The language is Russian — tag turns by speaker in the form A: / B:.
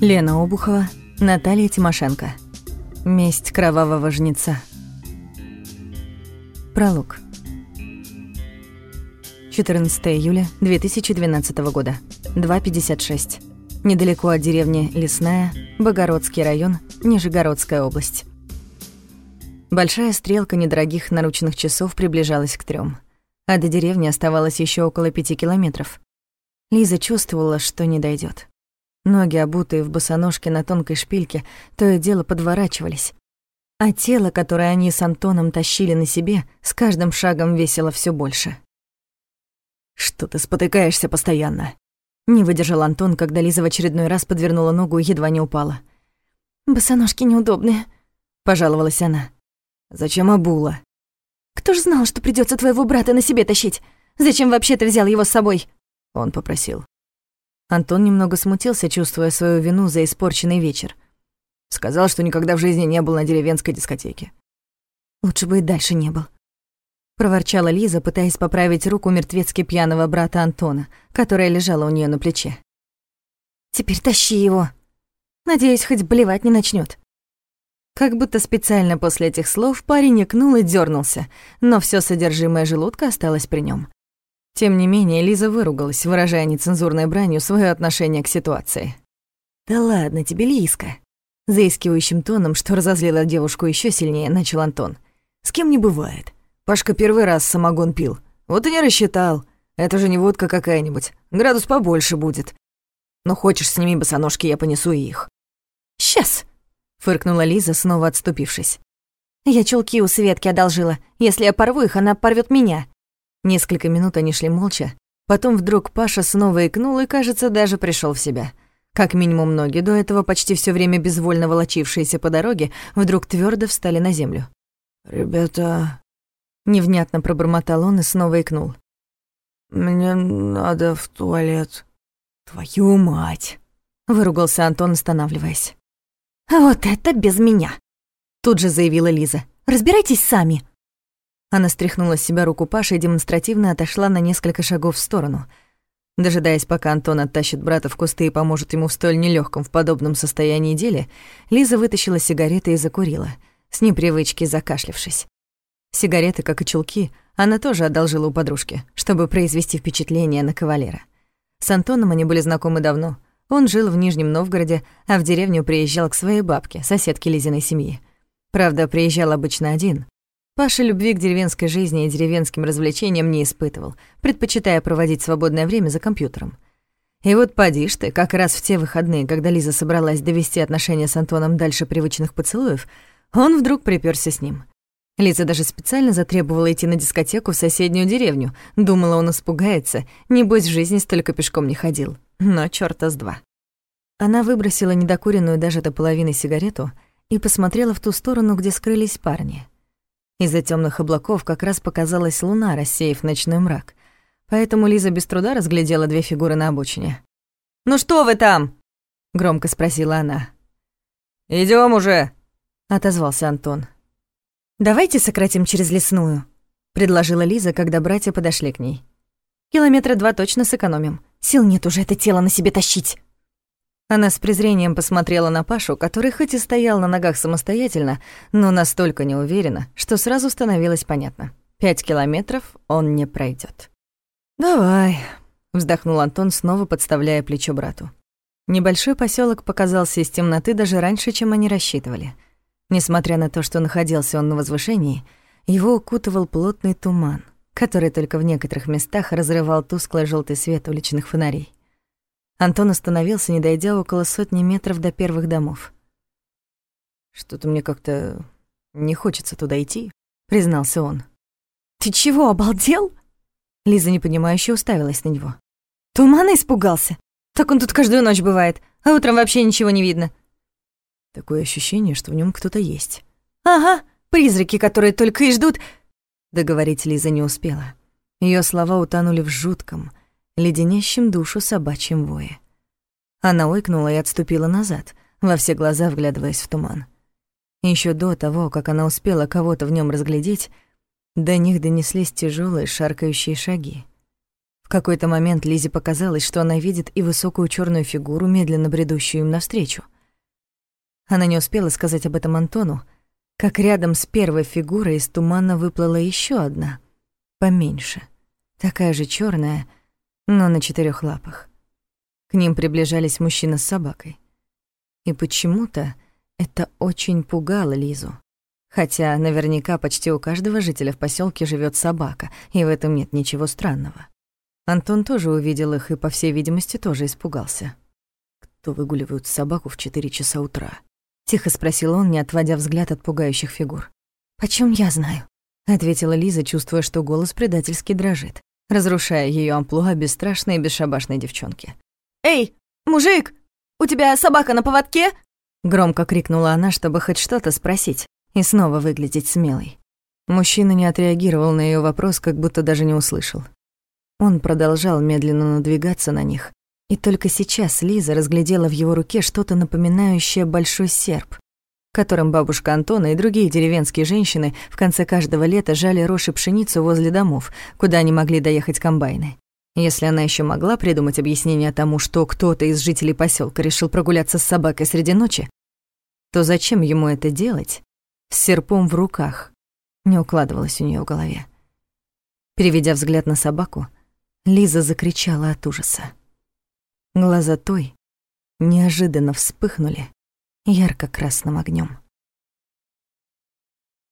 A: Лена Обухова, Наталья Тимошенко. Месть кровавого жнеца. Пролог. 14 июля 2012 года. 2.56. Недалеко от деревни Лесная, Богородский район, Нижегородская область. Большая стрелка недорогих наручных часов приближалась к трём, а до деревни оставалось еще около пяти километров. Лиза чувствовала, что не дойдет. Ноги, обутые в босоножке на тонкой шпильке, то и дело подворачивались. А тело, которое они с Антоном тащили на себе, с каждым шагом весило все больше.
B: «Что ты спотыкаешься постоянно?»
A: Не выдержал Антон, когда Лиза в очередной раз подвернула ногу и едва не упала. «Босоножки неудобные», — пожаловалась она.
B: «Зачем обула?»
A: «Кто ж знал, что придется твоего брата на себе тащить? Зачем вообще ты взял его с собой?»
B: Он попросил.
A: Антон немного смутился, чувствуя свою вину за испорченный вечер.
B: Сказал, что никогда в жизни не был на деревенской дискотеке.
A: Лучше бы и дальше не был. Проворчала Лиза, пытаясь поправить руку мертвецки пьяного брата Антона, которая лежала у нее на плече. «Теперь тащи его. Надеюсь, хоть блевать не начнет. Как будто специально после этих слов парень икнул и дернулся, но все содержимое желудка осталось при нем. Тем не менее, Лиза выругалась, выражая нецензурной бранью свое отношение к ситуации.
B: «Да ладно тебе, Лизка!» Заискивающим тоном, что разозлило девушку еще сильнее, начал Антон. «С кем не бывает. Пашка первый раз самогон пил. Вот и не рассчитал. Это же не водка какая-нибудь. Градус побольше будет. Но хочешь, сними босоножки, я понесу их».
A: «Сейчас!» — фыркнула Лиза, снова отступившись. «Я чулки у Светки одолжила. Если я порву их, она порвет меня. Несколько минут они шли молча. Потом вдруг Паша снова икнул и, кажется, даже пришел в себя. Как минимум ноги, до этого почти все время безвольно волочившиеся по дороге, вдруг твердо встали на землю.
B: «Ребята...»
A: Невнятно пробормотал он и снова икнул.
B: «Мне надо в туалет».
A: «Твою мать!» — выругался Антон, останавливаясь. «Вот это без меня!» — тут же заявила Лиза. «Разбирайтесь сами!» Она стряхнула с себя руку Паши и демонстративно отошла на несколько шагов в сторону. Дожидаясь, пока Антон оттащит брата в кусты и поможет ему в столь нелегком в подобном состоянии деле, Лиза вытащила сигареты и закурила, с непривычки закашлявшись. Сигареты, как и чулки, она тоже одолжила у подружки, чтобы произвести впечатление на кавалера. С Антоном они были знакомы давно. Он жил в Нижнем Новгороде, а в деревню приезжал к своей бабке, соседке Лизиной семьи. Правда, приезжал обычно один, Паша любви к деревенской жизни и деревенским развлечениям не испытывал, предпочитая проводить свободное время за компьютером. И вот поди ж ты, как раз в те выходные, когда Лиза собралась довести отношения с Антоном дальше привычных поцелуев, он вдруг припёрся с ним. Лиза даже специально затребовала идти на дискотеку в соседнюю деревню. Думала, он испугается, небось в жизни столько пешком не ходил. Но чёрта с два. Она выбросила недокуренную даже до половины сигарету и посмотрела в ту сторону, где скрылись парни. Из-за темных облаков как раз показалась луна, рассеяв ночной мрак. Поэтому Лиза без труда разглядела две фигуры на обочине. «Ну что вы там?» — громко спросила она.
B: Идем уже!»
A: — отозвался Антон. «Давайте сократим через лесную», — предложила Лиза, когда братья подошли к ней. «Километра два точно сэкономим. Сил нет уже это тело на себе тащить». Она с презрением посмотрела на Пашу, который хоть и стоял на ногах самостоятельно, но настолько неуверенно, что сразу становилось понятно. Пять километров он не пройдет.
B: «Давай», —
A: вздохнул Антон, снова подставляя плечо брату. Небольшой поселок показался из темноты даже раньше, чем они рассчитывали. Несмотря на то, что находился он на возвышении, его укутывал плотный туман, который только в некоторых местах разрывал тусклый желтый свет уличных фонарей. Антон остановился, не дойдя около сотни метров до первых домов.
B: «Что-то мне как-то не хочется туда идти», —
A: признался он. «Ты чего, обалдел?» Лиза непонимающе уставилась на него. «Тумана испугался? Так он тут каждую ночь бывает, а утром вообще ничего не видно».
B: Такое ощущение, что в нем кто-то есть.
A: «Ага, призраки, которые только и ждут...» Договорить Лиза не успела. Ее слова утонули в жутком, леденящим душу собачьим вое. Она ойкнула и отступила назад, во все глаза вглядываясь в туман. Еще до того, как она успела кого-то в нем разглядеть, до них донеслись тяжелые шаркающие шаги. В какой-то момент Лизе показалось, что она видит и высокую черную фигуру, медленно бредущую им навстречу. Она не успела сказать об этом Антону, как рядом с первой фигурой из тумана выплыла еще одна, поменьше, такая же черная, но на четырех лапах. К ним приближались мужчина с собакой. И почему-то это очень пугало Лизу. Хотя наверняка почти у каждого жителя в поселке живет собака, и в этом нет ничего странного. Антон тоже увидел их и, по всей видимости, тоже испугался. «Кто выгуливают собаку в четыре часа утра?» — тихо спросил он, не отводя взгляд от пугающих фигур.
B: «Почем я знаю?»
A: — ответила Лиза, чувствуя, что голос предательски дрожит, разрушая ее амплуа бесстрашной и бесшабашной девчонки.
B: «Эй, мужик, у тебя собака на поводке?»
A: Громко крикнула она, чтобы хоть что-то спросить и снова выглядеть смелой. Мужчина не отреагировал на ее вопрос, как будто даже не услышал. Он продолжал медленно надвигаться на них, и только сейчас Лиза разглядела в его руке что-то напоминающее большой серп, которым бабушка Антона и другие деревенские женщины в конце каждого лета жали рожь и пшеницу возле домов, куда не могли доехать комбайны. Если она еще могла придумать объяснение тому, что кто-то из жителей поселка решил прогуляться с собакой среди ночи, то зачем ему это делать с серпом в руках? Не укладывалось у нее в голове. Переведя взгляд на собаку, Лиза закричала от ужаса. Глаза той неожиданно вспыхнули ярко-красным огнем.